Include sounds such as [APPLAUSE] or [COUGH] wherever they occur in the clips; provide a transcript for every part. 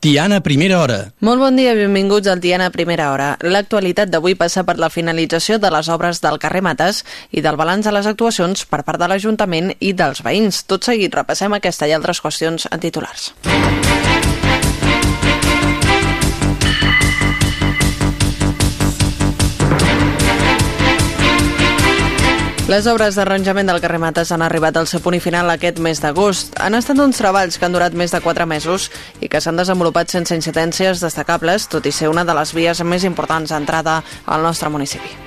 Tiana Primera Hora. Molt bon dia, benvinguts al Tiana Primera Hora. L'actualitat d'avui passa per la finalització de les obres del carrer Mates i del balanç de les actuacions per part de l'Ajuntament i dels veïns. Tot seguit repassem aquesta i altres qüestions en titulars. Les obres d'arranjament del carrer Mates han arribat al seu punt final aquest mes d'agost. Han estat uns treballs que han durat més de 4 mesos i que s'han desenvolupat sense incidències destacables, tot i ser una de les vies més importants d'entrada al nostre municipi.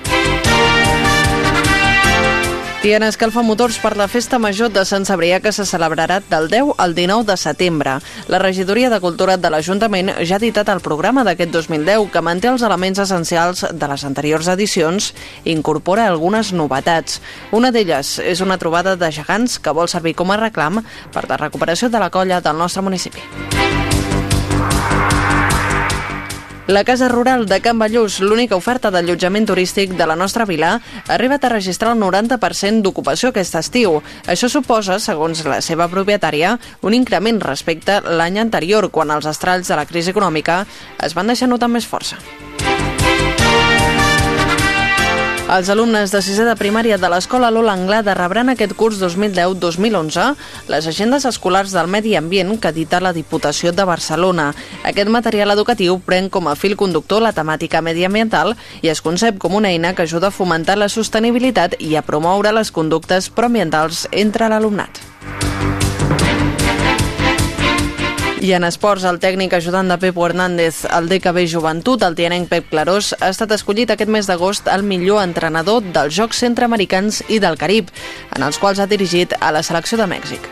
Tiana escalfa motors per la Festa Major de Sant Cebrià que se celebrarà del 10 al 19 de setembre. La Regidoria de Cultura de l'Ajuntament ja ha editat el programa d'aquest 2010 que manté els elements essencials de les anteriors edicions i incorpora algunes novetats. Una d'elles és una trobada de gegants que vol servir com a reclam per la recuperació de la colla del nostre municipi. La Casa Rural de Can Ballús, l'única oferta d'allotjament turístic de la nostra vila, ha arribat a registrar el 90% d'ocupació aquest estiu. Això suposa, segons la seva propietària, un increment respecte l'any anterior, quan els estralls de la crisi econòmica es van deixar notar més força. Els alumnes de sisè de primària de l'Escola Lola Anglada rebran aquest curs 2010-2011 les agendes escolars del medi ambient que edita la Diputació de Barcelona. Aquest material educatiu pren com a fil conductor la temàtica mediambiental i es concep com una eina que ajuda a fomentar la sostenibilitat i a promoure les conductes proambientals entre l'alumnat. I en esports, el tècnic ajudant de Pepo Hernández al DKB Joventut, el tianenc Pep Clarós, ha estat escollit aquest mes d'agost el millor entrenador dels Jocs Centroamericans i del Carib, en els quals ha dirigit a la selecció de Mèxic.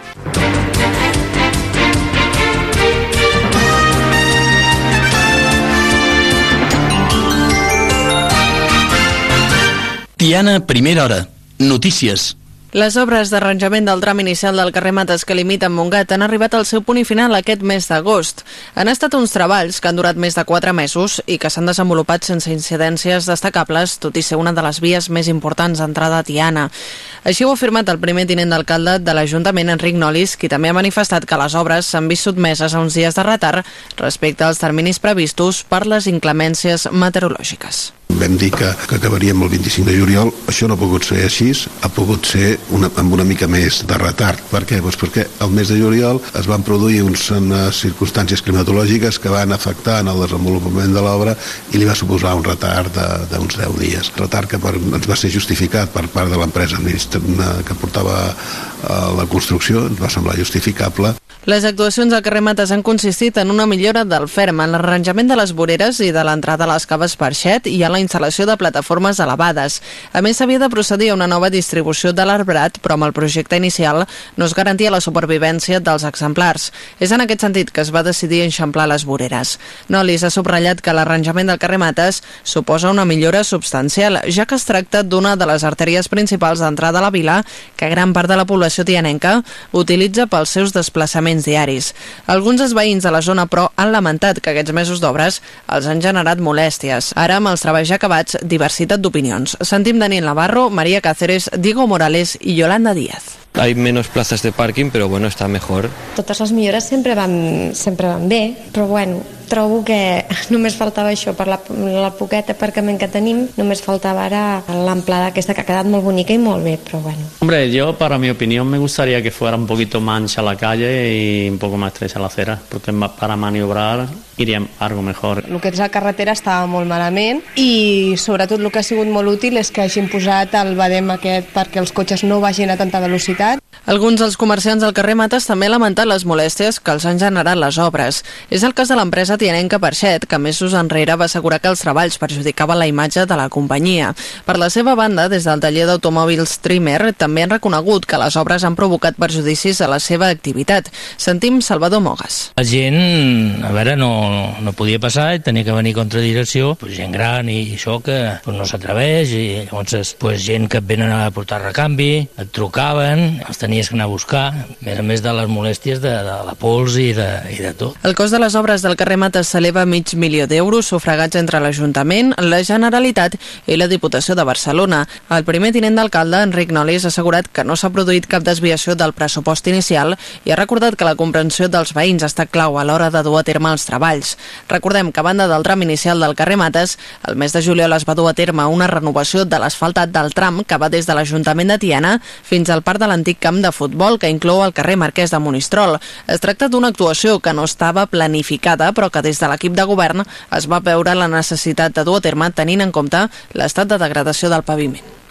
Tiana Primera Hora. Notícies. Les obres d'arranjament del tram inicial del carrer Mates que limita amb Montgat han arribat al seu punt i final aquest mes d'agost. Han estat uns treballs que han durat més de 4 mesos i que s'han desenvolupat sense incidències destacables, tot i ser una de les vies més importants d'entrada a Tiana. Així ho ha afirmat el primer tinent d'alcalde de l'Ajuntament, Enric Nolis, qui també ha manifestat que les obres s'han vist sotmeses a uns dies de retard respecte als terminis previstos per les inclemències meteorològiques. Vam dir que, que acabaríem el 25 de juliol, això no ha pogut ser així, ha pogut ser una, amb una mica més de retard. Per què? Pues perquè el mes de juliol es van produir uns, unes circumstàncies climatològiques que van afectar en el desenvolupament de l'obra i li va suposar un retard d'uns 10 dies. Retard que per, ens va ser justificat per part de l'empresa que portava la construcció, ens va semblar justificable. Les actuacions al carrer Mates han consistit en una millora del ferm, en l'arranjament de les voreres i de l'entrada a les caves Parxet i a la instal·lació de plataformes elevades. A més, s'havia de procedir a una nova distribució de l'arbrat, però amb el projecte inicial no es garantia la supervivència dels exemplars. És en aquest sentit que es va decidir enxamplar les voreres. Nolis ha subratllat que l'arranjament del carrer Mates suposa una millora substancial, ja que es tracta d'una de les artèries principals d'entrada a la vila que gran part de la població tianenca utilitza pels seus desplaçaments diaris. Alguns dels veïns de la zona, però, han lamentat que aquests mesos d'obres els han generat molèsties. Ara, amb els treballs ja acabats, diversitat d'opinions. Sentim Daniel Navarro, Maria Cáceres, Diego Morales i Yolanda Díaz. Hay menos plazas de parking, però bueno, està mejor. Totes les millores sempre van, sempre van bé, però bueno, trobo que només faltava això per la, la poqueta aparcament que tenim, només faltava ara l'amplada aquesta que ha quedat molt bonica i molt bé, però bueno. Hombre, yo para mi opinión me gustaría que fuera un poquito más ancha la calle y un poco más estrecha la acera, porque para maniobrar iria algo mejor. El que és la carretera estava molt malament i sobretot el que ha sigut molt útil és que hagin posat el badem aquest perquè els cotxes no vagin a tanta velocitat. Alguns dels comerciants del carrer Mates també han lamentat les molèsties que els han generat les obres. És el cas de l'empresa tianenca Perxet, que mesos enrere va assegurar que els treballs perjudicaven la imatge de la companyia. Per la seva banda, des del taller d'automòbils Trimmer, també han reconegut que les obres han provocat perjudicis a la seva activitat. Sentim Salvador Mogas. La gent, a veure, no, no podia passar i tenia que venir contra direcció, pues, gent gran i això que pues, no s'atreveix i llavors pues, gent que et venen a portar recanvi, et trucaven, els tenies que anar a buscar, a més a més de les molèsties de, de la pols i de, i de tot. El cost de les obres del carrer Mates s'eleva a mig milió d'euros sufragats entre l'Ajuntament, la Generalitat i la Diputació de Barcelona. El primer tinent d'alcalde, Enric Nolis, ha assegurat que no s'ha produït cap desviació del pressupost inicial i ha recordat que la comprensió dels veïns està clau a l'hora de dur a terme els treballs. Recordem que a banda del tram inicial del carrer Mates, el mes de juliol es va dur a terme una renovació de l'asfaltat del tram que va des de l'Ajuntament de Tiana fins al parc de l'antic camp de futbol que inclou el carrer Marquès de Monistrol. Es tracta d'una actuació que no estava planificada però que des de l'equip de govern es va veure la necessitat de dur a terme tenint en compte l'estat de degradació del paviment.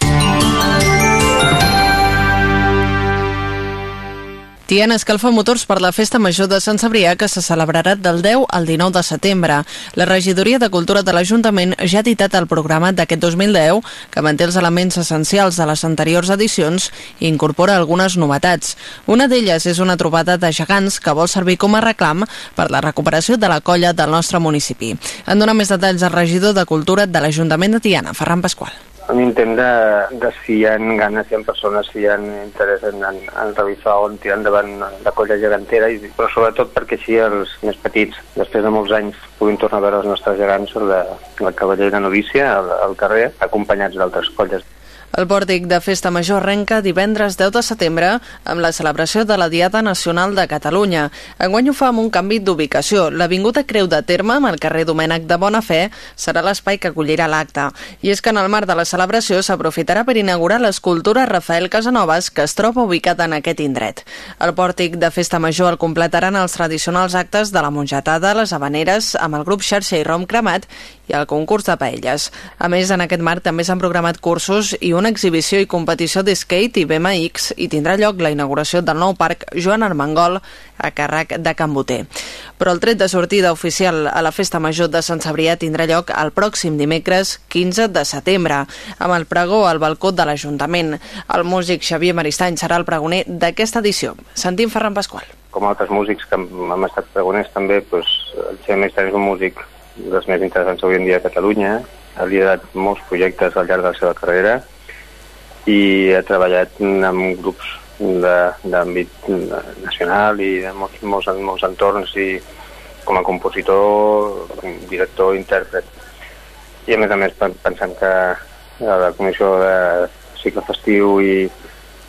Tiana escalfa motors per la Festa Major de Sant Cebrià que se celebrarà del 10 al 19 de setembre. La Regidoria de Cultura de l'Ajuntament ja ha editat el programa d'aquest 2010 que manté els elements essencials de les anteriors edicions i incorpora algunes novetats. Una d'elles és una trobada de gegants que vol servir com a reclam per la recuperació de la colla del nostre municipi. En dona més detalls el regidor de Cultura de l'Ajuntament de Tiana, Ferran Pasqual un intent de, de si hi ha ganes, si hi ha persones, si hi ha interès en, en, en revisar on tirar endavant la colla gegantera, i, però sobretot perquè així els més petits, després de molts anys, puguin tornar a veure els nostres gegants sobre la, la cavallera novícia al, al carrer, acompanyats d'altres colles. El pòrtic de Festa Major arrenca divendres 10 de setembre amb la celebració de la Diada Nacional de Catalunya. Enguany ho fa amb un canvi d'ubicació. L'Avinguda Creu de Terme, amb el carrer Domènec de Bonafè, serà l'espai que acollirà l'acte. I és que en el marc de la celebració s'aprofitarà per inaugurar l'escultura Rafael Casanovas, que es troba ubicada en aquest indret. El pòrtic de Festa Major el completaran els tradicionals actes de la mongetada, les habaneres, amb el grup Xarxa i Rom Cremat i el concurs de paelles. A més, en aquest marc també s'han programat cursos i una exhibició i competició de skate i BMX i tindrà lloc la inauguració del nou parc Joan Armengol a càrrec de Can Boter. Però el tret de sortida oficial a la Festa Major de Sant Cebrià tindrà lloc el pròxim dimecres 15 de setembre, amb el pregó al balcó de l'Ajuntament. El músic Xavier Maristany serà el pregoner d'aquesta edició. Sentim Ferran Pasqual. Com altres músics que hem estat pregoners també, doncs, el Xavier Maristany és un músic dels més interessants avui en dia a Catalunya, ha liderat molts projectes al llarg de la seva carrera i ha treballat amb grups d'àmbit nacional i de molts, molts, molts entorns i com a compositor, director, intèrpret. I a més a més pensant que la comissió de cicle festiu i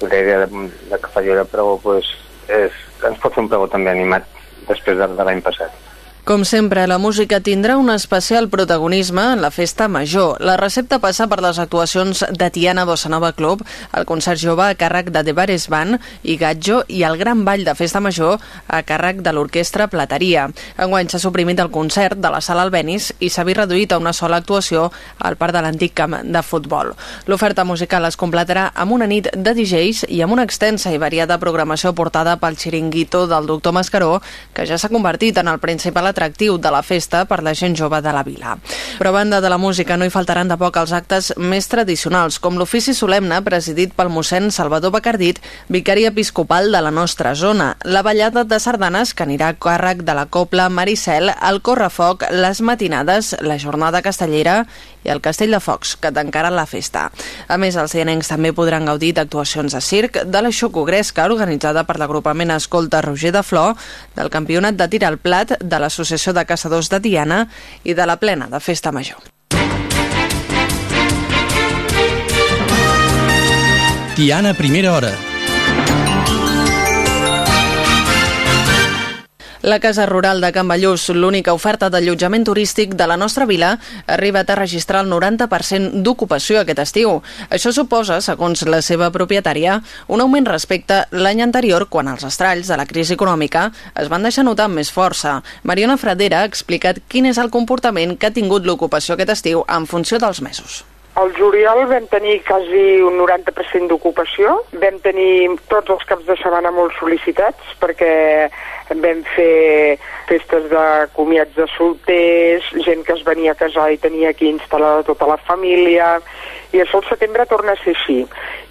la idea de, de que faci el pregó pues, és, ens pot fer un pregó també animat després de, de l'any passat. Com sempre, la música tindrà un especial protagonisme en la festa major. La recepta passa per les actuacions de Tiana Bossa Nova Club, el concert jove a càrrec de Debares Band i Gatjo i el gran ball de festa major a càrrec de l'orquestra Plateria. Enguany s'ha suprimit el concert de la sala Albenis i s'ha vist reduït a una sola actuació al parc de l'antic camp de futbol. L'oferta musical es completarà amb una nit de DJs i amb una extensa i variada programació portada pel xiringuito del doctor Mascaró, que ja s'ha convertit en el principal atractiu de la festa per la gent jove de la vila. Però a banda de la música no hi faltaran de poc els actes més tradicionals, com l'ofici solemne presidit pel mossèn Salvador Bacardit, vicari episcopal de la nostra zona, la ballada de sardanes que anirà a càrrec de la Copla Maricel, el correfoc, les matinades, la jornada castellera i el Castell de Focs, que tancarà la festa. A més, els cianencs també podran gaudir d'actuacions de circ, de la xocogresca organitzada per l'agrupament Escolta Roger de Flor, del campionat de tir al plat, de l'Associació de Caçadors de Tiana i de la plena de Festa Major. Tiana, primera hora. La Casa Rural de Can Ballús, l'única oferta d'allotjament turístic de la nostra vila, ha arribat a registrar el 90% d'ocupació aquest estiu. Això suposa, segons la seva propietària, un augment respecte l'any anterior quan els estralls de la crisi econòmica es van deixar notar amb més força. Mariona Fradera ha explicat quin és el comportament que ha tingut l'ocupació aquest estiu en funció dels mesos. Al juliol vam tenir quasi un 90% d'ocupació, vam tenir tots els caps de setmana molt sol·licitats perquè vam fer festes de comiats de solters, gent que es venia a casar i tenia aquí instal·lada tota la família, i això al setembre torna a ser així.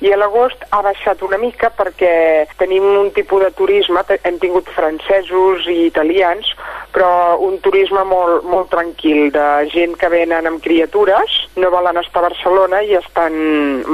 I a l'agost ha baixat una mica perquè tenim un tipus de turisme, hem tingut francesos i italians, però un turisme molt, molt tranquil, de gent que venen amb criatures, no volen estar a Barcelona i estan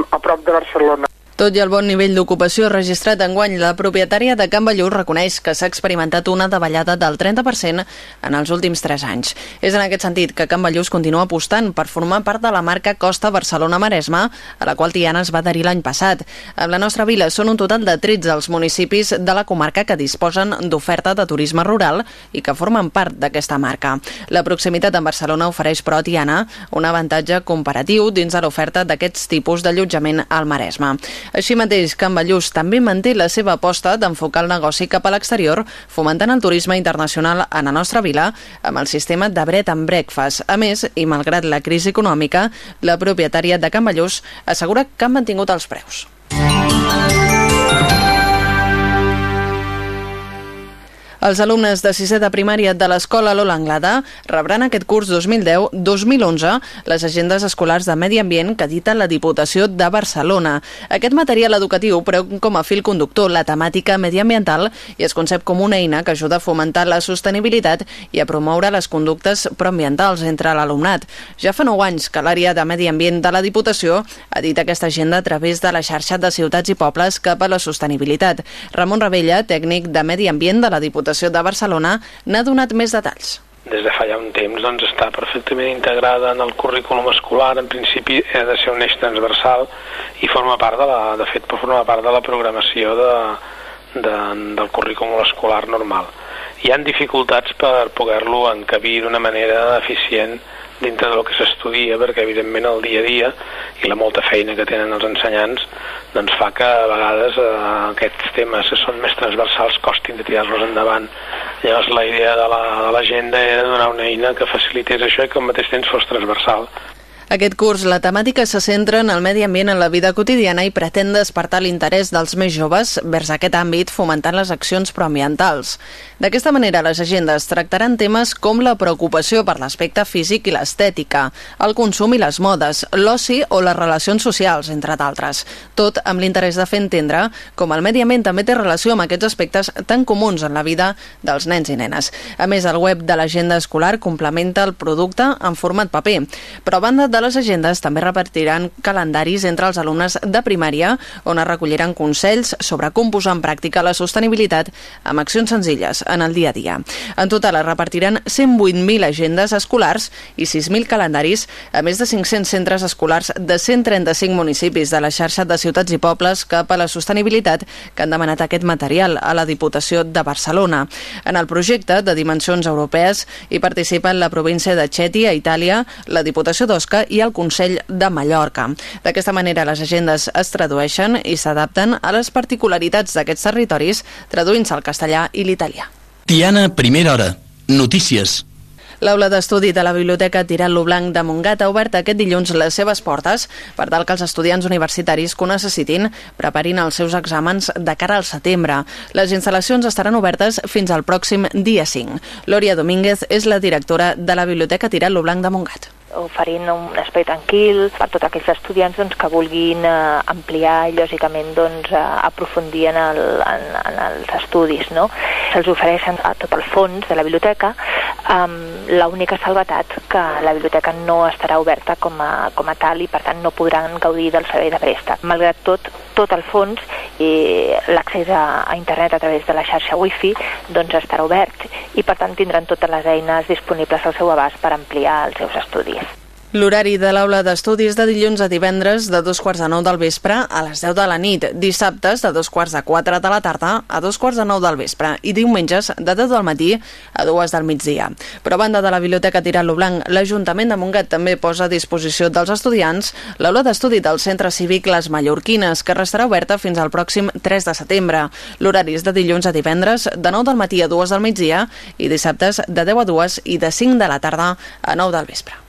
a prop de Barcelona. Tot i el bon nivell d'ocupació registrat enguany, la propietària de Can Ballús reconeix que s'ha experimentat una davallada del 30% en els últims 3 anys. És en aquest sentit que Can Ballús continua apostant per formar part de la marca Costa Barcelona-Maresma, a la qual Tiana es va adherir l'any passat. En la nostra vila són un total de 13 els municipis de la comarca que disposen d'oferta de turisme rural i que formen part d'aquesta marca. La proximitat amb Barcelona ofereix, però, a Tiana un avantatge comparatiu dins de l'oferta d'aquests tipus d'allotjament al Maresme. Així mateix, Can Ballús també manté la seva aposta d'enfocar el negoci cap a l'exterior, fomentant el turisme internacional en la nostra vila amb el sistema de bread and breakfast. A més, i malgrat la crisi econòmica, la propietària de Can Ballús assegura que han mantingut els preus. Els alumnes de sisè de primària de l'escola Lola Anglada rebran aquest curs 2010-2011 les agendes escolars de medi ambient que edita la Diputació de Barcelona. Aquest material educatiu preu com a fil conductor la temàtica mediambiental i es concep com una eina que ajuda a fomentar la sostenibilitat i a promoure les conductes proambientals entre l'alumnat. Ja fa nou anys que l'àrea de medi ambient de la Diputació edita aquesta agenda a través de la xarxa de ciutats i pobles cap a la sostenibilitat. Ramon Ravella, tècnic de medi ambient de la Diputació Diputació de Barcelona n'ha donat més detalls. Des de fa ja un temps doncs, està perfectament integrada en el currículum escolar, en principi ha de ser un eix transversal i forma part de la, de fet, forma part de la programació de, de, del currículum escolar normal. Hi han dificultats per poder-lo encabir d'una manera eficient dintre del que s'estudia, perquè evidentment el dia a dia i la molta feina que tenen els ensenyants doncs fa que a vegades eh, aquests temes que són més transversals costin de tirar-los endavant. Llavors la idea de l'agenda la, de era donar una eina que facilités això i que al mateix temps fos transversal. Aquest curs, la temàtica se centra en el medi ambient en la vida quotidiana i pretén despertar l'interès dels més joves vers aquest àmbit fomentant les accions proambientals. D'aquesta manera, les agendes tractaran temes com la preocupació per l'aspecte físic i l'estètica, el consum i les modes, l'oci o les relacions socials, entre d'altres. Tot amb l'interès de fer entendre com el medi ambient també té relació amb aquests aspectes tan comuns en la vida dels nens i nenes. A més, el web de l'agenda escolar complementa el producte en format paper. Però a banda de de les agendes també repartiran calendaris entre els alumnes de primària on es recolliran consells sobre com posar en pràctica la sostenibilitat amb accions senzilles en el dia a dia. En total es repartiran 108.000 agendes escolars i 6.000 calendaris a més de 500 centres escolars de 135 municipis de la xarxa de ciutats i pobles cap a la sostenibilitat que han demanat aquest material a la Diputació de Barcelona. En el projecte de dimensions europees hi participen la província de Xètia, Itàlia, la Diputació d'Osca i el Consell de Mallorca. D'aquesta manera, les agendes es tradueixen i s'adapten a les particularitats d'aquests territoris, traduint-se al castellà i l'italià. Tiana, primera hora. Notícies. L'aula d'estudi de la Biblioteca Tirant lo Blanc de Montgat ha obert aquest dilluns les seves portes per tal que els estudiants universitaris que ho necessitin preparin els seus exàmens de cara al setembre. Les instal·lacions estaran obertes fins al pròxim dia 5. Lòria Domínguez és la directora de la Biblioteca Tirant lo Blanc de Montgat oferint un espai tranquil per tots aquells estudiants doncs, que vulguin eh, ampliar i lògicament doncs, eh, aprofundir en, el, en, en els estudis. No? Se'ls ofereixen a tot el fons de la biblioteca amb l'única salvetat que la biblioteca no estarà oberta com a, com a tal i per tant no podran gaudir del servei de préstec. Malgrat tot, tot el fons i l'accés a, a internet a través de la xarxa wifi doncs estarà obert i per tant tindran totes les eines disponibles al seu abast per ampliar els seus estudis. L'horari de l'aula d'estudis de dilluns a divendres de dos quarts de nou del vespre a les 10 de la nit, dissabtes de dos quarts de quatre de la tarda a dos quarts de nou del vespre i diumenges de 10 del matí a dues del migdia. Però a banda de la Biblioteca Tirant-lo Blanc, l'Ajuntament de Montgat també posa a disposició dels estudiants l'aula d'estudi del Centre Cívic Les Mallorquines, que restarà oberta fins al pròxim 3 de setembre. L'horari és de dilluns a divendres de 9 del matí a 2 del migdia i dissabtes de 10 a 2 i de 5 de la tarda a 9 del vespre.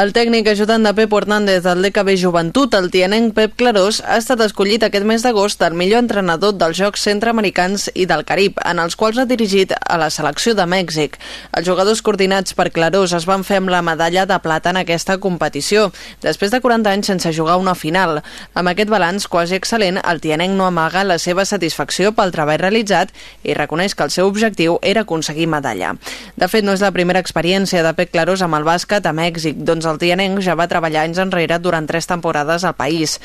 El tècnic ajudant de Pep Hernández del DKB Joventut, el tianenc Pep Clarós, ha estat escollit aquest mes d'agost el millor entrenador dels Jocs Centroamericans i del Carib, en els quals ha dirigit a la selecció de Mèxic. Els jugadors coordinats per Clarós es van fer amb la medalla de plata en aquesta competició, després de 40 anys sense jugar una final. Amb aquest balanç quasi excel·lent, el tianenc no amaga la seva satisfacció pel treball realitzat i reconeix que el seu objectiu era aconseguir medalla. De fet, no és la primera experiència de Pep Clarós amb el bàsquet a Mèxic, doncs el tianenc ja va treballar anys enrere durant tres temporades al país.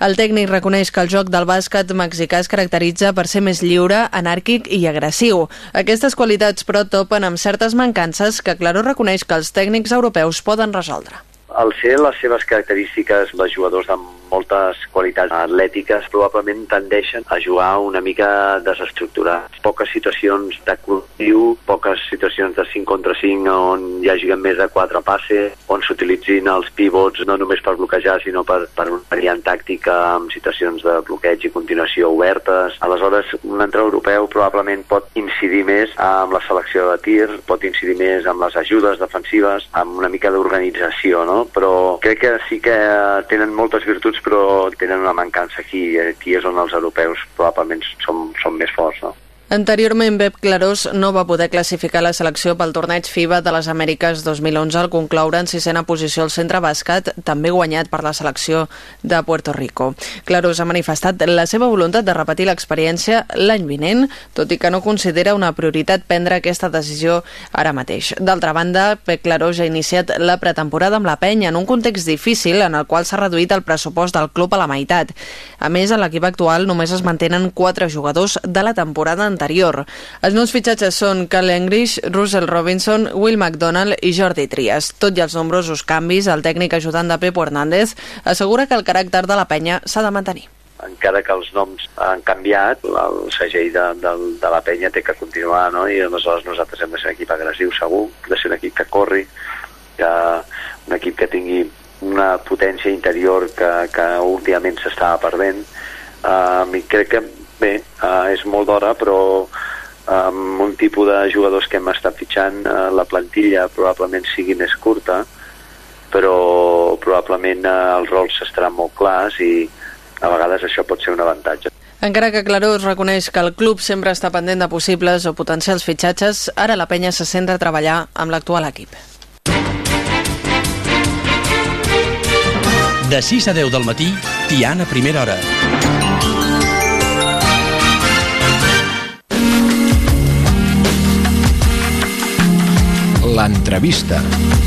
El tècnic reconeix que el joc del bàsquet mexicà es caracteritza per ser més lliure, anàrquic i agressiu. Aquestes qualitats, però, topen amb certes mancances que Claró reconeix que els tècnics europeus poden resoldre. Al ser les seves característiques, les jugadors amb moltes qualitats atlètiques probablement tendeixen a jugar una mica desestructurats. Poques situacions de col·lectiu, poques situacions de 5 contra 5 on hi hagi més de 4 passes, on s'utilitzin els pivots no només per bloquejar, sinó per, per una variant tàctica amb situacions de bloqueig i continuació obertes. Aleshores, un entrenador europeu probablement pot incidir més amb la selecció de tir, pot incidir més amb les ajudes defensives, amb una mica d'organització, no? Però crec que sí que tenen moltes virtuts però tenen una mancança aquí, aquí és on els europeus probablement som, som més forts, no? Anteriorment, Pep Clarós no va poder classificar la selecció pel torneig FIBA de les Amèriques 2011 al concloure en sisena posició al centre bàsquet, també guanyat per la selecció de Puerto Rico. Clarós ha manifestat la seva voluntat de repetir l'experiència l'any vinent, tot i que no considera una prioritat prendre aquesta decisió ara mateix. D'altra banda, Pep Clarós ha iniciat la pretemporada amb la penya en un context difícil en el qual s'ha reduït el pressupost del club a la meitat. A més, en l'equip actual només es mantenen quatre jugadors de la temporada anterior anterior. Els nous fitxatges són Cal English, Russell Robinson, Will McDonald i Jordi Trias. Tot i els nombrosos canvis, el tècnic ajudant de Pepo Hernández assegura que el caràcter de la penya s'ha de mantenir encara que els noms han canviat, el segell de, de, de la penya té que continuar, no? i aleshores nosaltres hem de ser un equip agressiu segur, de ser un equip que corri, que, un equip que tingui una potència interior que, que últimament s'estava perdent. Uh, I crec que bé, uh, és molt d'hora, però amb un tipus de jugadors que hem estat fitxant, uh, la plantilla probablement sigui més curta, però probablement uh, els rols estaran molt clars i a vegades això pot ser un avantatge. Encara que Clarós reconeix que el club sempre està pendent de possibles o potencials fitxatges, ara la penya se centra a treballar amb l'actual equip. De 6 a 10 del matí, Tiana Primera Hora. L'entrevista.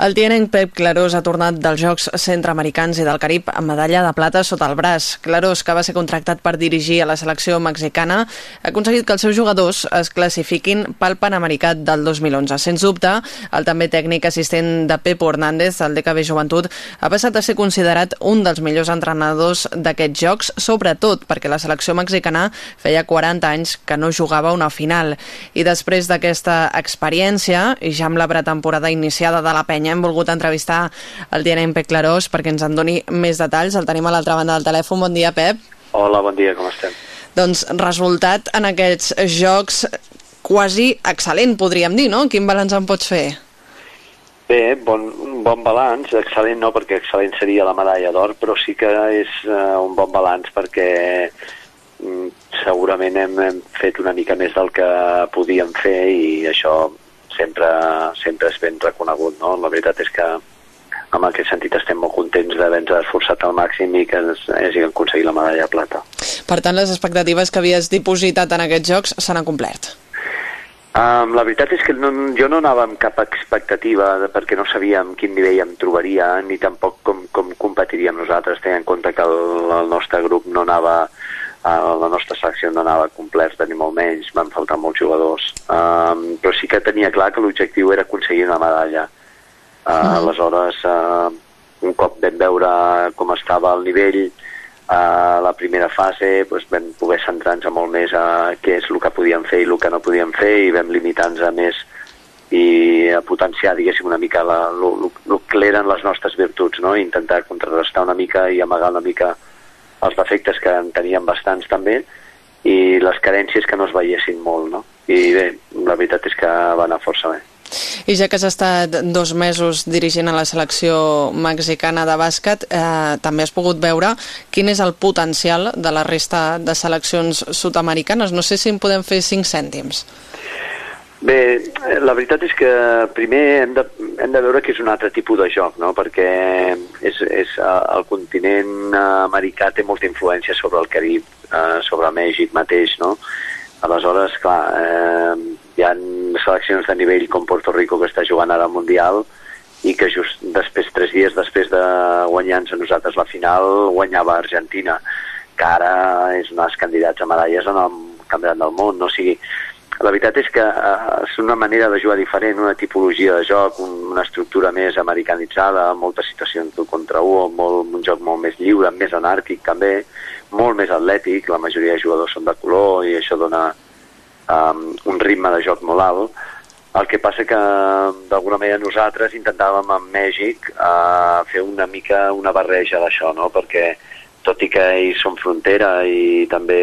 El tianenc Pep Clarós ha tornat dels Jocs Centroamericans i del Carib amb medalla de plata sota el braç. Clarós, que va ser contractat per dirigir a la selecció mexicana, ha aconseguit que els seus jugadors es classifiquin pel Panamericà del 2011. Sens dubte, el també tècnic assistent de Pepo Hernández, el DKB Joventut, ha passat a ser considerat un dels millors entrenadors d'aquests Jocs, sobretot perquè la selecció mexicana feia 40 anys que no jugava una final. I després d'aquesta experiència, i ja amb la pretemporada iniciada de la penya, hem volgut entrevistar el Tianenc Pep Clarós perquè ens en doni més detalls. El tenim a l'altra banda del telèfon. Bon dia, Pep. Hola, bon dia, com estem? Doncs resultat en aquests jocs quasi excel·lent, podríem dir, no? Quin balanç en pots fer? Bé, bon, un bon balanç, excel·lent no, perquè excel·lent seria la medalla d'or, però sí que és uh, un bon balanç perquè mm, segurament hem, hem fet una mica més del que podíem fer i això sempre, sempre és ben reconegut. No? La veritat és que en aquest sentit estem molt contents d'haver-nos esforçat al màxim i que ens hagi aconseguit la medalla de plata. Per tant, les expectatives que havies dipositat en aquests jocs s'han complert? Um, la veritat és que no, jo no anava amb cap expectativa de, perquè no sabíem quin nivell em trobaria ni tampoc com, com competiríem nosaltres, tenint en compte que el, el nostre grup no anava uh, la nostra secció no anava completa ni molt menys, van faltar molts jugadors um, però sí que tenia clar que l'objectiu era aconseguir una medalla uh, mm. aleshores uh, un cop vam veure com estava el nivell a la primera fase doncs vam poder centrar-nos molt més a què és el que podíem fer i el que no podíem fer i vam limitar-nos a més i a potenciar, diguéssim, una mica la, el que eren les nostres virtuts, no? intentar contrarrestar una mica i amagar una mica els defectes que en teníem bastants també i les carències que no es veiessin molt, no? i bé, la veritat és que va anar força bé. I ja que has estat dos mesos dirigint a la selecció mexicana de bàsquet, eh, també has pogut veure quin és el potencial de la resta de seleccions sud-americanes. No sé si en podem fer cinc cèntims. Bé, la veritat és que primer hem de, hem de veure que és un altre tipus de joc, no? perquè és, és, el continent americà té molta influència sobre el Carib, eh, sobre Mèxic mateix, no? Aleshores, clar, eh, hi ha seleccions de nivell com Puerto Rico que està jugant ara al Mundial i que just després, tres dies després de guanyar-nos a nosaltres la final, guanyava Argentina, que ara és un dels candidats a medalles en el Campionat del Món. No? O sigui, la veritat és que eh, és una manera de jugar diferent, una tipologia de joc, un, una estructura més americanitzada, moltes situacions d'un contra un, molt, un joc molt més lliure, més anàrquic també, molt més atlètic, la majoria de jugadors són de color i això dona um, un ritme de joc molt alt. El que passa que d'alguna manera nosaltres intentàvem amb Mèxic uh, fer una mica una barreja d'això, no? perquè tot i que ells són frontera i també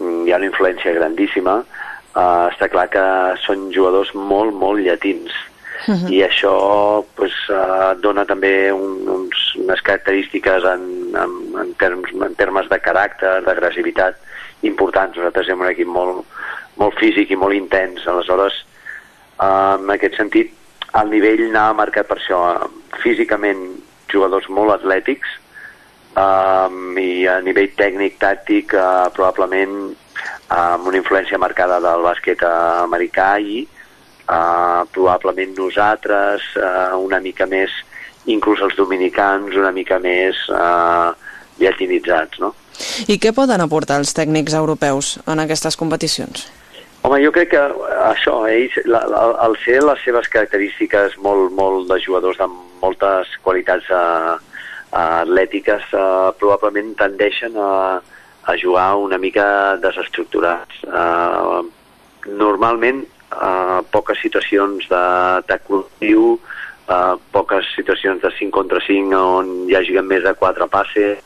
um, hi ha una influència grandíssima, uh, està clar que són jugadors molt, molt llatins. Uh -huh. i això pues, uh, dona també un, uns, unes característiques en, en, en, termes, en termes de caràcter, d'agressivitat importants. Nosaltres som un equip molt, molt físic i molt intens, aleshores uh, en aquest sentit el nivell anava marcat per això físicament jugadors molt atlètics um, i a nivell tècnic, tàctic uh, probablement amb una influència marcada del bàsquet americà i uh, probablement nosaltres uh, una mica més, inclús els dominicans, una mica més uh, llatinitzats, no? I què poden aportar els tècnics europeus en aquestes competicions? Home, jo crec que això, ells, la, la, al ser les seves característiques molt, molt de jugadors amb moltes qualitats uh, uh, atlètiques, uh, probablement tendeixen a, a jugar una mica desestructurats. Uh, normalment, uh, poques situacions d'atac col·lectiu, uh, poques situacions de 5 contra 5 on hi hagi més de 4 passes,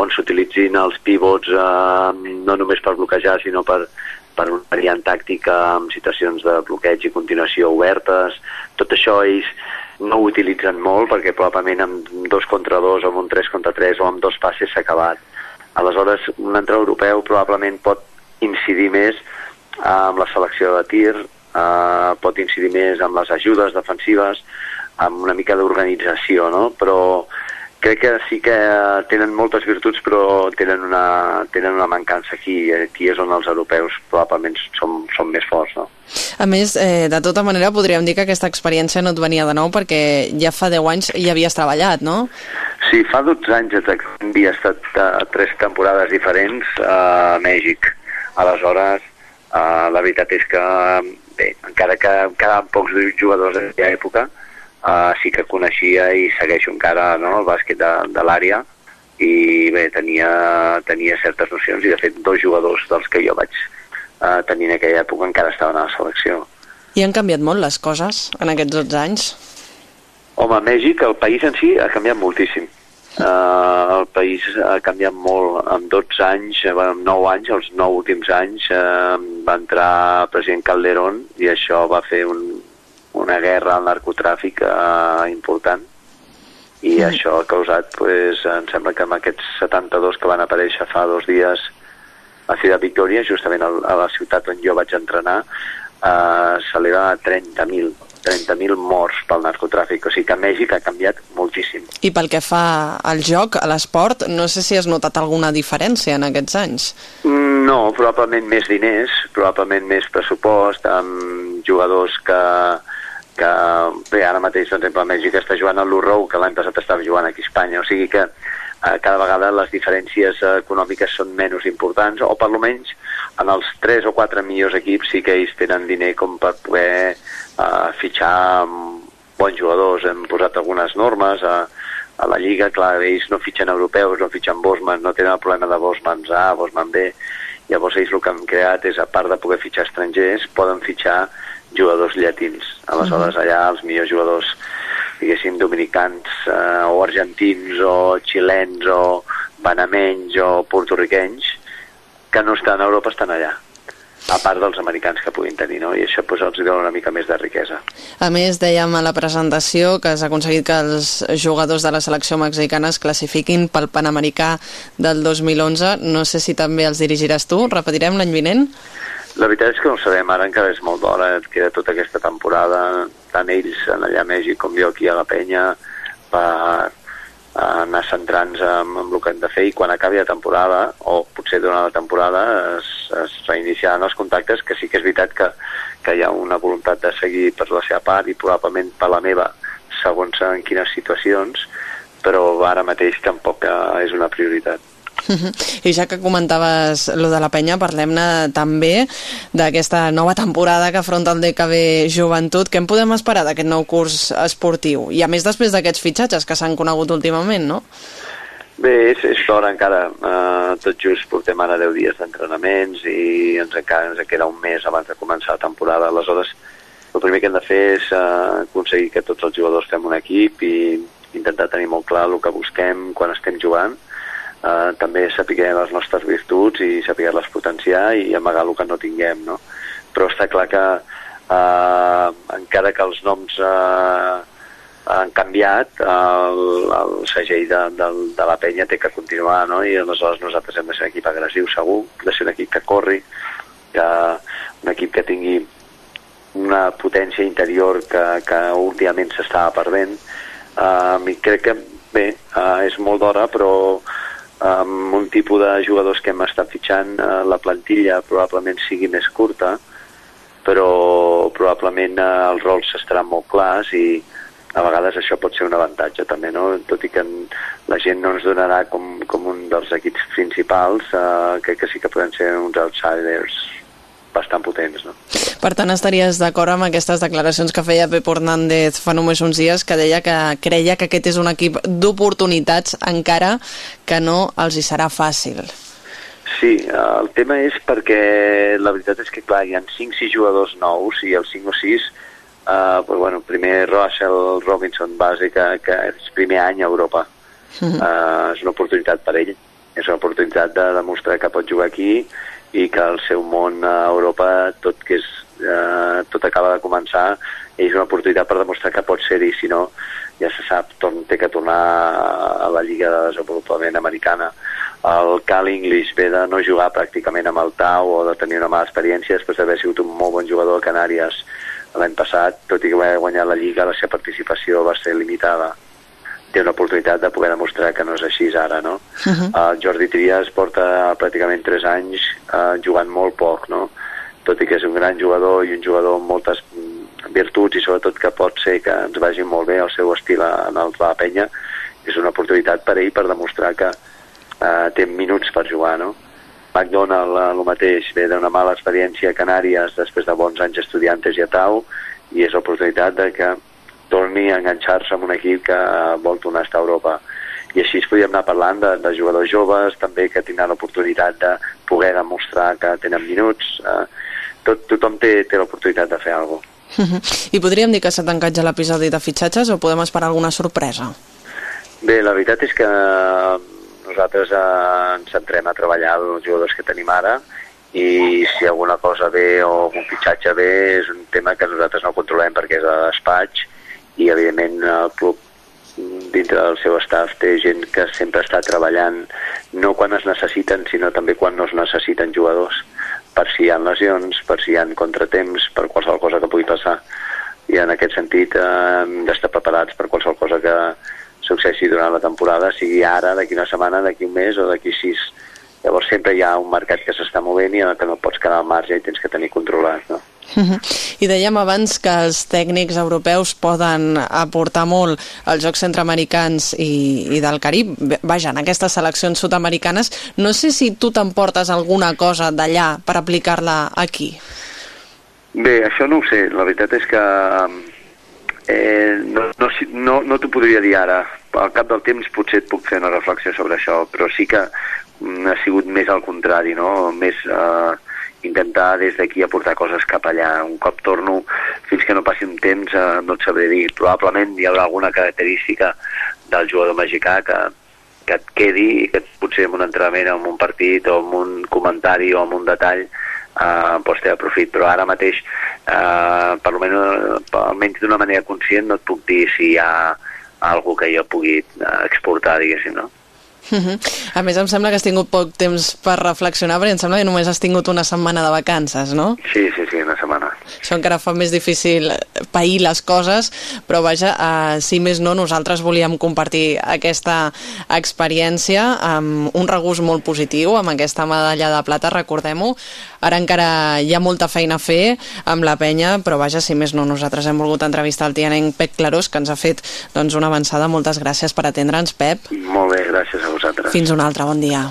on s'utilitzin els pivots uh, no només per bloquejar, sinó per, per una variant tàctica amb situacions de bloqueig i continuació obertes. Tot això ells no ho utilitzen molt perquè probablement amb dos contra dos o amb un 3 contra 3 o amb dos passes s'ha acabat Aleshores, un entrenador europeu probablement pot incidir més amb la selecció de tir, eh, pot incidir més amb les ajudes defensives, amb una mica d'organització, no? Però crec que sí que tenen moltes virtuts però tenen una, tenen una mancança aquí aquí és on els europeus probablement són, són més forts no? A més, eh, de tota manera podríem dir que aquesta experiència no et venia de nou perquè ja fa 10 anys hi havies treballat, no? Sí, fa 12 anys havia estat a tres temporades diferents a Mèxic aleshores eh, la veritat és que bé, encara que quedaven pocs jugadors en aquella època uh, sí que coneixia i segueixo encara no, el bàsquet de, de l'àrea i bé, tenia, tenia certes nocions i de fet dos jugadors dels que jo vaig uh, tenir en aquella època encara estaven a la selecció. I han canviat molt les coses en aquests 12 anys? Home, Mèxic, el país en si, ha canviat moltíssim. Uh, el país ha canviat molt en 12 anys, en 9 anys, els 9 últims anys uh, va entrar el president Calderón i això va fer un, una guerra al narcotràfic eh, important i mm. això ha causat, pues, em sembla que amb aquests 72 que van aparèixer fa dos dies a Ciutat Victòria, justament a la ciutat on jo vaig entrenar, eh, s'eleva a 30.000 30.000 morts pel narcotràfic, o sigui que Mèxic ha canviat moltíssim. I pel que fa al joc, a l'esport, no sé si has notat alguna diferència en aquests anys? Mm, no, probablement més diners, probablement més pressupost, amb jugadors que, que bé, ara mateix, per exemple, Mèxic està jugant al l'Urrou, que l'any passat estava jugant aquí a Espanya, o sigui que eh, cada vegada les diferències eh, econòmiques són menys importants, o per almenys en els 3 o 4 millors equips sí que ells tenen diner com per poder eh, fitxar bons jugadors. Hem posat algunes normes a, a la Lliga, clar, ells no fitxen europeus, no fitxen Bosman, no tenen el problema de Bosmans A, Bosman B, llavors ells el que han creat és, a part de poder fitxar estrangers, poden fitxar jugadors llatins. Aleshores, allà els millors jugadors, diguéssim, dominicans eh, o argentins o xilens o banamenys o portorriquenys que no estan a Europa estan allà. a part dels americans que puguin tenir, no? I això pues, els dona una mica més de riquesa. A més, dèiem a la presentació que has aconseguit que els jugadors de la selecció mexicana es classifiquin pel Panamericà del 2011. No sé si també els dirigiràs tu. Repetirem l'any vinent? La veritat és que no sabem, ara encara és molt d'hora, queda tota aquesta temporada, tant ells en allà a Mèxic com jo aquí a la penya, per anar centrant-nos en, en el que hem de fer i quan acabi la temporada, o potser durant la temporada, es, es reiniciaran els contactes, que sí que és veritat que, que hi ha una voluntat de seguir per la seva part i probablement per la meva, segons en quines situacions, però ara mateix tampoc eh, és una prioritat. I ja que comentaves lo de la penya, parlem-ne també d'aquesta nova temporada que afronta el DKB Joventut. Què en podem esperar d'aquest nou curs esportiu? I a més després d'aquests fitxatges que s'han conegut últimament, no? Bé, és, és d'hora encara. Uh, tot just portem ara 10 dies d'entrenaments i ens encara ens queda un mes abans de començar la temporada. Aleshores, el primer que hem de fer és uh, aconseguir que tots els jugadors fem un equip i intentar tenir molt clar el que busquem quan estem jugant eh, també saber les nostres virtuts i saber-les potenciar i amagar el que no tinguem, no? Però està clar que eh, encara que els noms eh, han canviat, el, el segell de, de, de la penya té que continuar, no? I aleshores nosaltres hem de ser un equip agressiu, segur, de ser un equip que corri, que, un equip que tingui una potència interior que, que últimament s'estava perdent. Uh, I crec que, bé, uh, és molt d'hora, però amb un tipus de jugadors que hem estat fitxant, eh, la plantilla probablement sigui més curta, però probablement eh, els rols estaran molt clars i a vegades això pot ser un avantatge també, no? tot i que la gent no ens donarà com, com un dels equips principals, eh, crec que sí que poden ser uns outsiders bastant potents. No? Per tant, estaries d'acord amb aquestes declaracions que feia Pep Hernández fa només uns dies, que deia que creia que aquest és un equip d'oportunitats encara que no els hi serà fàcil. Sí, el tema és perquè la veritat és que, clar, hi ha 5-6 jugadors nous i els 5 o 6 Uh, pues, bueno, primer Russell Robinson base que, que és primer any a Europa. Uh, és una oportunitat per ell. És una oportunitat de demostrar que pot jugar aquí i que el seu món a Europa, tot que és, eh, tot acaba de començar, és una oportunitat per demostrar que pot ser-hi, si no, ja se sap, torn, té que tornar a la Lliga de Desenvolupament Americana. El Cal English ve de no jugar pràcticament amb el Tau o de tenir una mala experiència després d'haver sigut un molt bon jugador a Canàries l'any passat, tot i que va guanyar la Lliga, la seva participació va ser limitada té una oportunitat de poder demostrar que no és així ara, no? Uh -huh. uh, Jordi Trias porta pràcticament 3 anys uh, jugant molt poc, no? Tot i que és un gran jugador i un jugador amb moltes mm, virtuts i sobretot que pot ser que ens vagi molt bé el seu estil en el la penya, és una oportunitat per ell per demostrar que uh, té minuts per jugar, no? McDonald, el mateix, ve d'una mala experiència a Canàries després de bons anys estudiantes i a Tau, i és l'oportunitat de que torni a enganxar-se amb un equip que vol tornar a estar a Europa. I així es podríem anar parlant de, de jugadors joves, també que tindran l'oportunitat de poder demostrar que tenen minuts. Eh, tot, tothom té, té l'oportunitat de fer alguna cosa. [LAUGHS] I podríem dir que s'ha tancat ja l'episodi de fitxatges o podem esperar alguna sorpresa? Bé, la veritat és que nosaltres eh, ens centrem a treballar els jugadors que tenim ara i si alguna cosa ve o un fitxatge ve és un tema que nosaltres no controlem perquè és a despatx i evidentment el club dintre del seu staff té gent que sempre està treballant no quan es necessiten sinó també quan no es necessiten jugadors per si hi ha lesions, per si hi ha contratemps, per qualsevol cosa que pugui passar i en aquest sentit eh, hem d'estar preparats per qualsevol cosa que successi durant la temporada, sigui ara, d'aquí una setmana, d'aquí un mes o d'aquí sis. Llavors sempre hi ha un mercat que s'està movent i que no pots quedar al marge i tens que tenir controlat. No? I dèiem abans que els tècnics europeus poden aportar molt als Jocs Centroamericans i, i del Carib. Vaja, en aquestes seleccions sud-americanes, no sé si tu t'emportes alguna cosa d'allà per aplicar-la aquí. Bé, això no ho sé. La veritat és que eh, no, no, no, no t'ho podria dir ara. Al cap del temps potser et puc fer una reflexió sobre això, però sí que ha sigut més al contrari, no? Més... Eh, intentar des d'aquí aportar coses cap allà. Un cop torno, fins que no passi un temps, eh, no et sabré dir. Probablement hi haurà alguna característica del jugador mexicà que, que et quedi i que potser en un entrenament en un partit o en un comentari o en un detall eh, doncs té profit, però ara mateix, eh, per almenys, almenys d'una manera conscient, no et puc dir si hi ha algú que jo pugui eh, exportar, diguéssim, no? Uh -huh. A més, em sembla que has tingut poc temps per reflexionar, perquè em sembla que només has tingut una setmana de vacances, no? Sí, sí, sí, una setmana. Això encara fa més difícil pair les coses, però vaja, eh, si més no, nosaltres volíem compartir aquesta experiència amb un regust molt positiu, amb aquesta medalla de plata, recordem-ho. Ara encara hi ha molta feina a fer amb la penya, però vaja, si més no, nosaltres hem volgut entrevistar el tianenc Pep Clarós, que ens ha fet doncs, una avançada. Moltes gràcies per atendre'ns, Pep. Molt bé, gràcies a vosaltres. Fins un altre, bon dia.